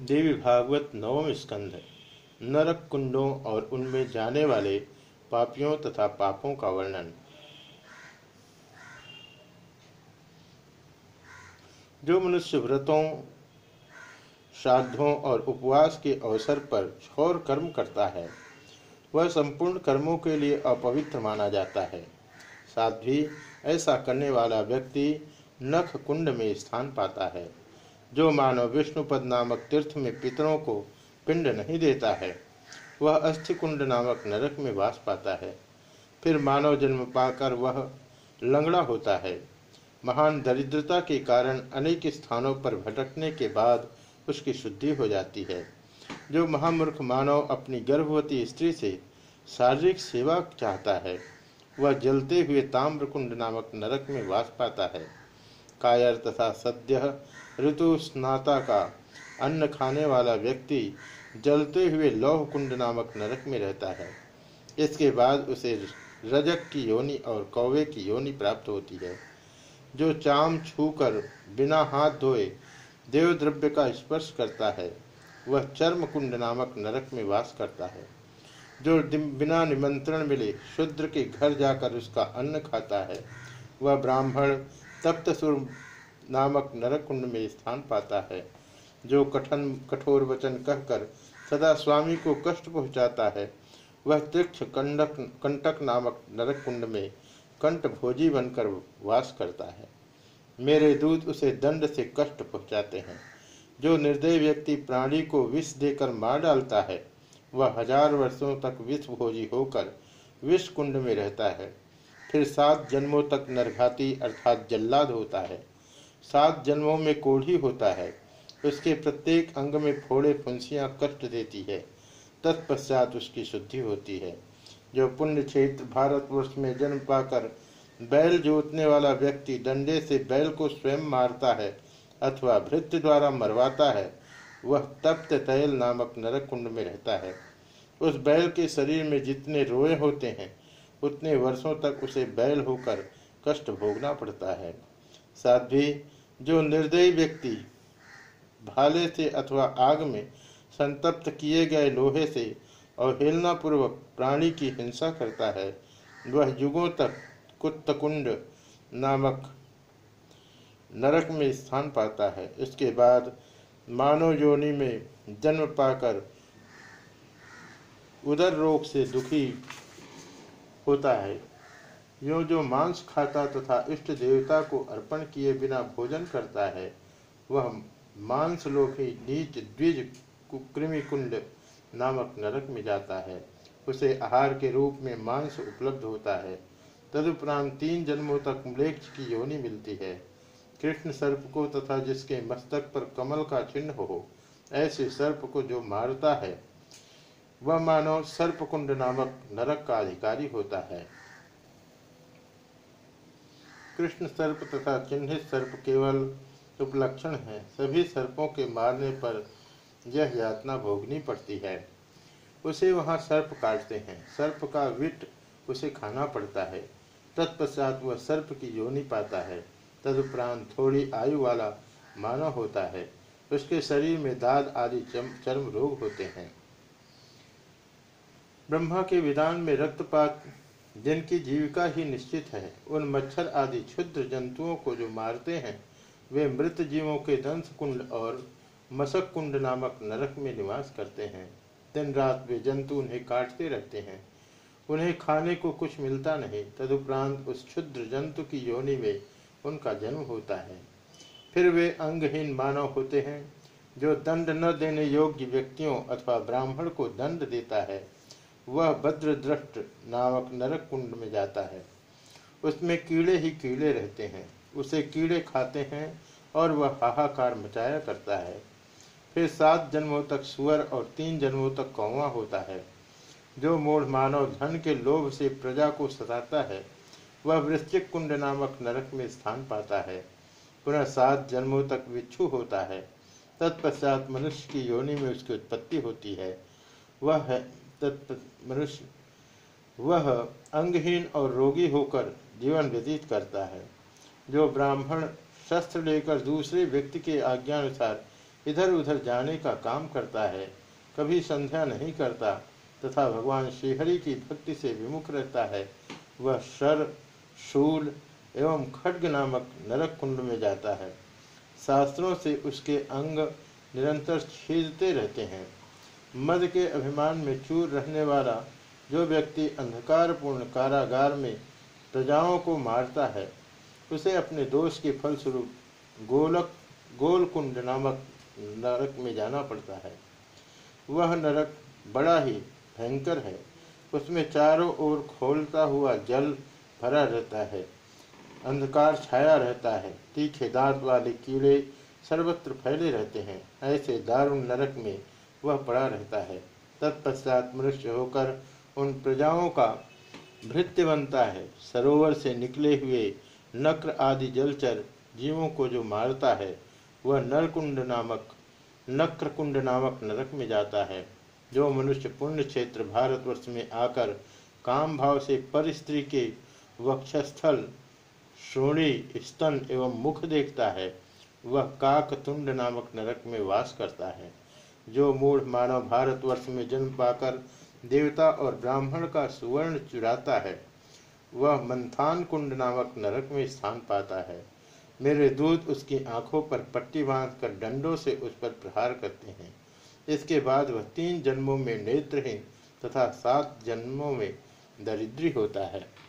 देवी भागवत नवम स्कंध नरक कुंडों और उनमें जाने वाले पापियों तथा पापों का वर्णन। जो मनुष्य व्रतों, श्राद्धों और उपवास के अवसर पर छोर कर्म करता है, वह संपूर्ण कर्मों के लिए अपवित्र माना जाता है। साध्वी ऐसा करने वाला व्यक्ति नख कुंड में स्थान पाता है। जो मानव विष्णुपद नामक तीर्थ में पितरों को पिंड नहीं देता है, वह अस्थिकुंड नामक नरक में वास पाता है। फिर मानव जन्म पाकर वह लंगड़ा होता है। महान दरिद्रता के कारण अनेक स्थानों पर भटकने के बाद उसकी शुद्धि हो जाती है। जो महामूर्ख मानव अपनी गर्भवती स्त्री से शारीरिक सेवा चाहता है, वह जलते हुए ताम्रकुंड नामक नरक में वास पाता है। कायर तथा सद्य ऋतु स्नाता का अन्न खाने वाला व्यक्ति जलते हुए लौह कुंड नामक नरक में रहता है। इसके बाद उसे रजक की योनि और कौवे की योनि प्राप्त होती है, जो चाम छूकर बिना हाथ धोए देवद्रव्य का स्पर्श करता है। वह चर्म कुंड नामक नरक में वास करता है, जो बिना निमंत्रण मिले शुद्र के घर जाकर उसका अन्न खाता है। वह ब्राह्मण तप्त नामक नरक कुंड में स्थान पाता है, जो कठन कठोर वचन कहकर सदा स्वामी को कष्ट पहुंचाता है। वह तीक्ष कंडक कंटक नामक नरक कुंड में कंठ भोजी बनकर वास करता है। मेरे दूत उसे दंड से कष्ट पहुंचाते हैं। जो निर्दय व्यक्ति प्राणी को विष देकर मार डालता है, वह हज़ार वर्षों तक विष भोजी होकर विष कुंड में रहता है। फिर सात जन्मों तक नरघाती अर्थात जल्लाद होता है। सात जन्मों में कोढ़ी होता है, उसके प्रत्येक अंग में फोड़े फुंसियाँ कष्ट देती है, तत्पश्चात उसकी शुद्धि होती है। जो पुण्य क्षेत्र भारतवर्ष में जन्म पाकर बैल जोतने वाला व्यक्ति डंडे से बैल को स्वयं मारता है अथवा भृत्य द्वारा मरवाता है, वह तप्त तैल नामक नरक कुंड में रहता है। उस बैल के शरीर में जितने रोए होते हैं, उतने वर्षों तक उसे बैल होकर कष्ट भोगना पड़ता है। साध्वी जो निर्दयी व्यक्ति भाले से अथवा आग में संतप्त किए गए लोहे से अवहेलना पूर्वक प्राणी की हिंसा करता है, वह युगों तक कुत्तकुंड नामक नरक में स्थान पाता है। इसके बाद मानव योनि में जन्म पाकर उदर रोग से दुखी होता है। यो जो मांस खाता तथा इष्ट देवता को अर्पण किए बिना भोजन करता है, वह मांस लोभी नीच द्विज कृमि कुंड नामक नरक में जाता है। उसे आहार के रूप में मांस उपलब्ध होता है। तदुपरांत तीन जन्मों तक म्लेक्ष की योनि मिलती है। कृष्ण सर्प को तथा जिसके मस्तक पर कमल का चिन्ह हो, ऐसे सर्प को जो मारता है, वह मानव सर्पकुंड नामक नरक का अधिकारी होता है। कृष्ण सर्प तथा चिन्हित सर्प केवल उपलक्षण है। सभी सर्पों के मारने पर यह यातना भोगनी पड़ती है। उसे वहाँ सर्प काटते हैं। सर्प का विट उसे खाना पड़ता है। तत्पश्चात वह सर्प की योनि पाता है। तदुपरांत थोड़ी आयु वाला मानव होता है। उसके शरीर में दाद आदि चर्म रोग होते हैं। ब्रह्मा के विधान में रक्तपात जिनकी जीविका ही निश्चित है, उन मच्छर आदि क्षुद्र जंतुओं को जो मारते हैं, वे मृत जीवों के दंश कुंड और मसक कुंड नामक नरक में निवास करते हैं। दिन रात वे जंतु उन्हें काटते रहते हैं। उन्हें खाने को कुछ मिलता नहीं, तदुपरांत उस क्षुद्र जंतु की योनि में उनका जन्म होता है। फिर वे अंगहीन मानव होते हैं, जो दंड न देने योग्य व्यक्तियों अथवा ब्राह्मण को दंड देता है। वह भद्रद्रष्ट नामक नरक कुंड में जाता है। उसमें कीड़े ही कीड़े रहते हैं। उसे कीड़े खाते हैं और वह हाहाकार मचाया करता है। फिर सात जन्मों तक सुअर और तीन जन्मों तक कौवा होता है। जो मूढ़ मानव धन के लोभ से प्रजा को सताता है, वह वृश्चिक कुंड नामक नरक में स्थान पाता है। पुनः सात जन्मों तक विच्छू होता है। तत्पश्चात मनुष्य की योनि में उसकी उत्पत्ति होती है। वह मनुष्य वह अंगहीन और रोगी होकर जीवन व्यतीत करता है जो ब्राह्मण शस्त्र लेकर दूसरे व्यक्ति के आज्ञानुसार इधर उधर जाने का काम करता है कभी संध्या नहीं करता तथा भगवान श्रीहरि की भक्ति से विमुख रहता है वह शर शूल एवं खड्ग नामक नरक कुंड में जाता है शास्त्रों से उसके अंग निरंतर छेदते रहते हैं मद के अभिमान में चूर रहने वाला जो व्यक्ति अंधकारपूर्ण कारागार में प्रजाओं को मारता है, उसे अपने दोष के फलस्वरूप गोलक, गोलकुंड नामक नरक में जाना पड़ता है। वह नरक बड़ा ही भयंकर है। उसमें चारों ओर खोलता हुआ जल भरा रहता है। अंधकार छाया रहता है। तीखे दांत वाले कीड़े सर्वत्र फैले रहते हैं। ऐसे दारुण नरक में वह पड़ा रहता है। तत्पश्चात मनुष्य होकर उन प्रजाओं का भृत्य बनता है। सरोवर से निकले हुए नक्र आदि जलचर जीवों को जो मारता है, वह नरकुंड नामक, नक्रकुंड नामक नरक में जाता है, जो मनुष्य पुण्य क्षेत्र भारतवर्ष में आकर काम भाव से पर स्त्री के वक्षस्थल, श्रोणी, स्तन एवं मुख देखता है। वह काकतुंड नामक नरक में वास करता है। जो मूढ़ मानव भारतवर्ष में जन्म पाकर देवता और ब्राह्मण का सुवर्ण चुराता है, वह मंथान कुंड नामक नरक में स्थान पाता है। मेरे दूत उसकी आँखों पर पट्टी बांधकर डंडों से उस पर प्रहार करते हैं। इसके बाद वह तीन जन्मों में नेत्रहीन तथा सात जन्मों में दरिद्री होता है।